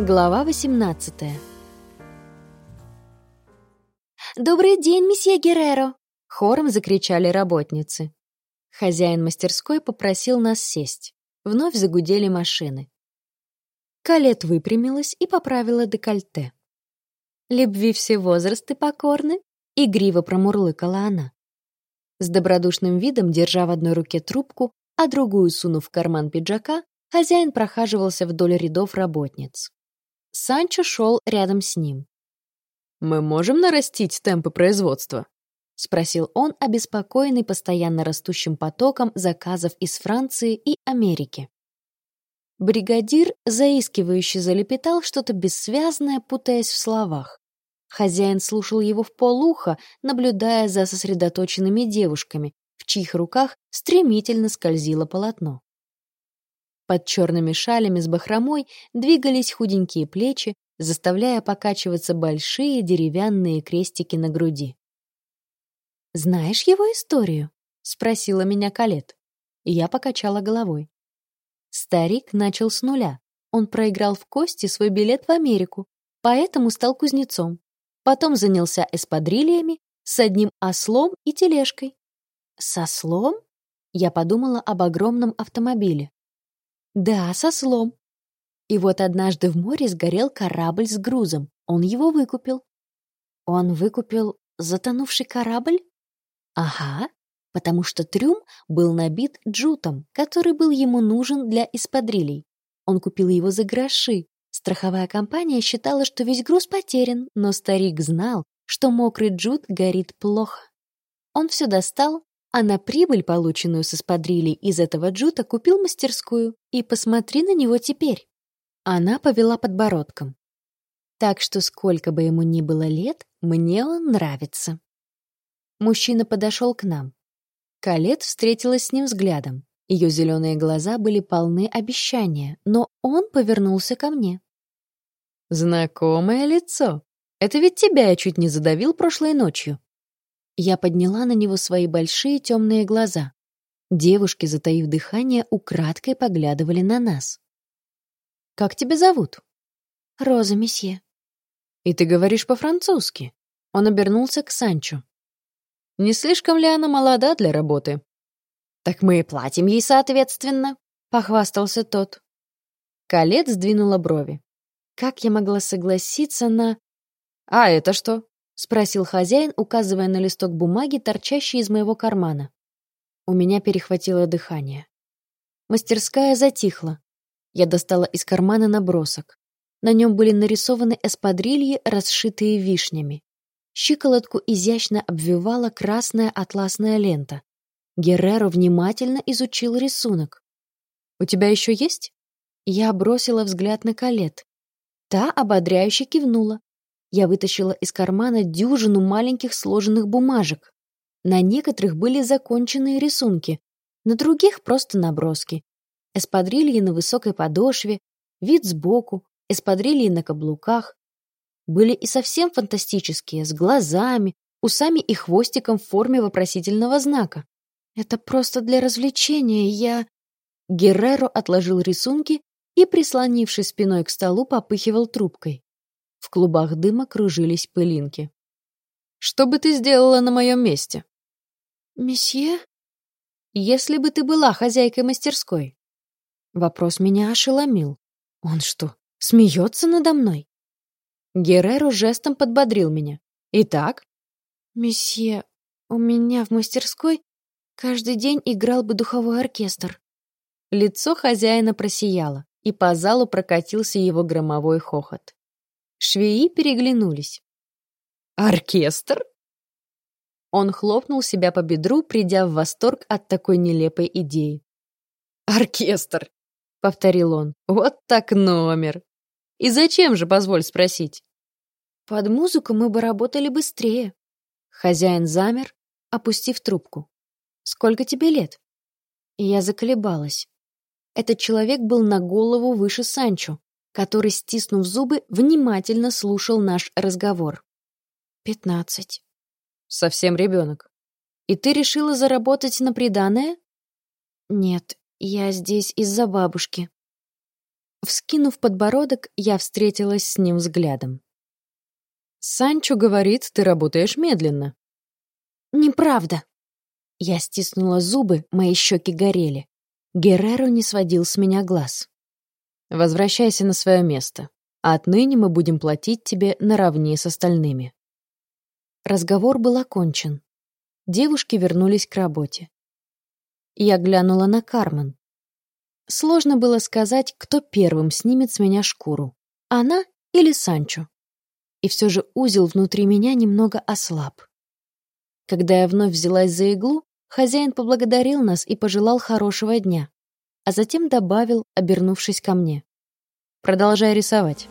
Глава 18 «Добрый день, месье Герреро!» — хором закричали работницы. Хозяин мастерской попросил нас сесть. Вновь загудели машины. Калет выпрямилась и поправила декольте. «Любви все возрасты покорны», — игриво промурлыкала она. С добродушным видом, держа в одной руке трубку, а другую сунув в карман пиджака, хозяин прохаживался вдоль рядов работниц. Санчо шел рядом с ним. «Мы можем нарастить темпы производства?» — спросил он, обеспокоенный постоянно растущим потоком заказов из Франции и Америки. Бригадир заискивающе залепетал что-то бессвязное, путаясь в словах. Хозяин слушал его в полуха, наблюдая за сосредоточенными девушками, в чьих руках стремительно скользило полотно. Под черными шалями с бахромой двигались худенькие плечи, заставляя покачиваться большие деревянные крестики на груди. «Знаешь его историю?» — спросила меня Калет. Я покачала головой. Старик начал с нуля. Он проиграл в кости свой билет в Америку, поэтому стал кузнецом. Потом занялся эспадрильями с одним ослом и тележкой. С ослом? Я подумала об огромном автомобиле. Да, со слом. И вот однажды в море сгорел корабль с грузом. Он его выкупил. Он выкупил затонувший корабль? Ага, потому что трюм был набит джутом, который был ему нужен для эспадрилей. Он купил его за гроши. Страховая компания считала, что весь груз потерян, но старик знал, что мокрый джут горит плохо. Он все достал, а на прибыль, полученную с эспадрильи из этого джута, купил мастерскую. И посмотри на него теперь. Она повела подбородком. Так что сколько бы ему ни было лет, мне он нравится. Мужчина подошел к нам. Калет встретилась с ним взглядом. Ее зеленые глаза были полны обещания, но он повернулся ко мне. «Знакомое лицо. Это ведь тебя я чуть не задавил прошлой ночью». Я подняла на него свои большие темные глаза. Девушки, затаив дыхание, украдкой поглядывали на нас. «Как тебя зовут?» «Роза, месье». «И ты говоришь по-французски?» Он обернулся к Санчо. «Не слишком ли она молода для работы?» «Так мы и платим ей соответственно», — похвастался тот. Калет сдвинула брови. Как я могла согласиться на... «А это что?» — спросил хозяин, указывая на листок бумаги, торчащий из моего кармана. У меня перехватило дыхание. Мастерская затихла. Я достала из кармана набросок. На нем были нарисованы эспадрильи, расшитые вишнями. Щиколотку изящно обвивала красная атласная лента. Герреро внимательно изучил рисунок. «У тебя еще есть?» Я бросила взгляд на Калет. Та ободряюще кивнула я вытащила из кармана дюжину маленьких сложенных бумажек. На некоторых были законченные рисунки, на других просто наброски. Эспадрильи на высокой подошве, вид сбоку, эспадрильи на каблуках. Были и совсем фантастические, с глазами, усами и хвостиком в форме вопросительного знака. Это просто для развлечения, я... Герреро отложил рисунки и, прислонившись спиной к столу, попыхивал трубкой. В клубах дыма кружились пылинки. «Что бы ты сделала на моем месте?» «Месье?» «Если бы ты была хозяйкой мастерской». Вопрос меня ошеломил. Он что, смеется надо мной? Герреро жестом подбодрил меня. «Итак?» «Месье, у меня в мастерской каждый день играл бы духовой оркестр». Лицо хозяина просияло, и по залу прокатился его громовой хохот. Швеи переглянулись. «Оркестр?» Он хлопнул себя по бедру, придя в восторг от такой нелепой идеи. «Оркестр!» — повторил он. «Вот так номер! И зачем же, позволь спросить?» «Под музыку мы бы работали быстрее». Хозяин замер, опустив трубку. «Сколько тебе лет?» я заколебалась. Этот человек был на голову выше Санчо который, стиснув зубы, внимательно слушал наш разговор. «Пятнадцать». «Совсем ребенок. И ты решила заработать на приданое?» «Нет, я здесь из-за бабушки». Вскинув подбородок, я встретилась с ним взглядом. «Санчо говорит, ты работаешь медленно». «Неправда». Я стиснула зубы, мои щеки горели. Герреро не сводил с меня глаз. «Возвращайся на свое место, а отныне мы будем платить тебе наравне с остальными». Разговор был окончен. Девушки вернулись к работе. Я глянула на Кармен. Сложно было сказать, кто первым снимет с меня шкуру. Она или Санчо. И все же узел внутри меня немного ослаб. Когда я вновь взялась за иглу, хозяин поблагодарил нас и пожелал хорошего дня, а затем добавил, обернувшись ко мне. «Продолжай рисовать».